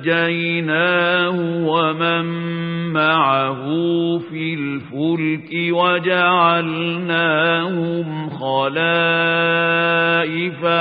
فنجيناه ومن معه في الفلك وجعلناهم خلائف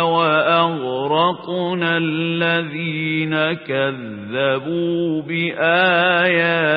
وأغرقنا الذين كذبوا بآياتنا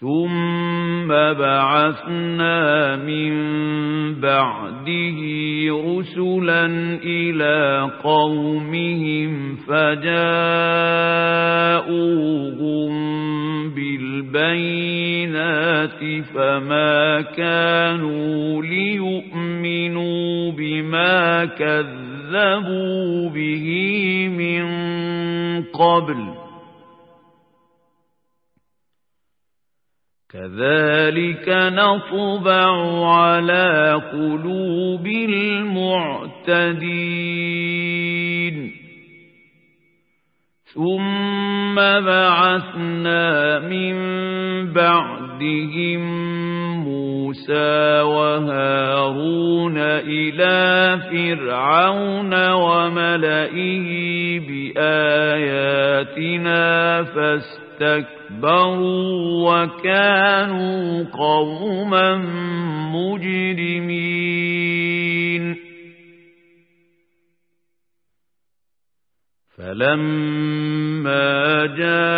ثم بعثنا من بعده رسلا إلى قومهم فجاءوهم بالبينات فما كانوا ليؤمنوا بما كذبوا به من قبل كذلك نطبع على قلوب المعتدين. ثم بعثنا من بعدهم موسى وهارون إلى فرعون وملئه بآياتنا فاستكبروا وكانوا قوما مجرمين. فلما جاءهم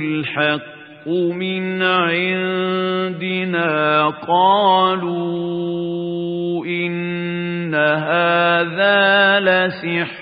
الحق من عندنا قالوا إن هذا لسحر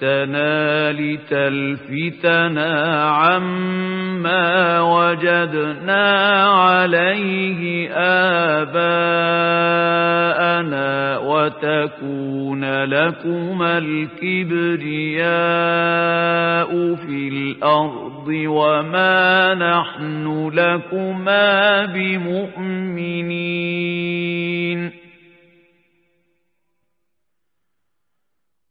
جئتنا لتلفتنا عما وجدنا عليه آباءنا وتكون لكما الكبرياء في الأرض وما نحن لكما بمؤمنين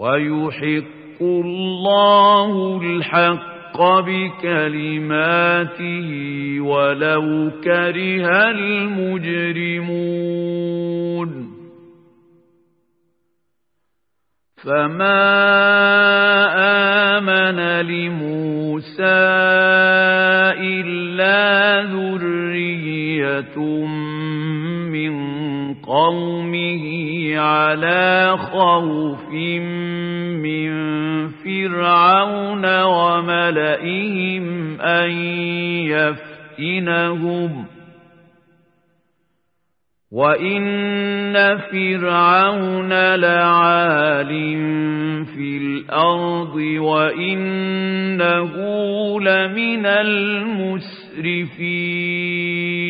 ويحق الله الحق بكلماته ولو كره المجرمون. فما آمن لموسى إلا ذرية من قومه على خوف من فرعون وملئهم أن يفتنهم. وَإِنَّ فِرْعَوْنَ لَعَالٍ فِي الْأَرْضِ وَإِنَّهُ لَمِنَ الْمُسْرِفِينَ.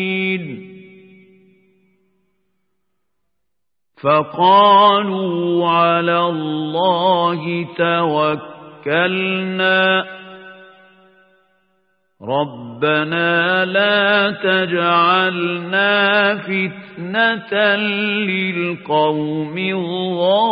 فقالوا على الله توكلنا. ربنا لا تجعلنا فتنة للقوم الظالمين.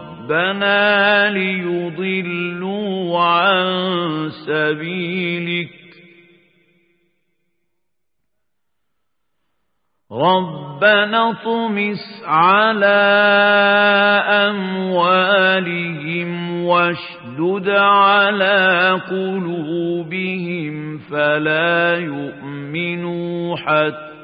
ربنا ليضلوا عن سبيلك. ربنا طمس على أموالهم واشدد على قلوبهم فلا يؤمنوا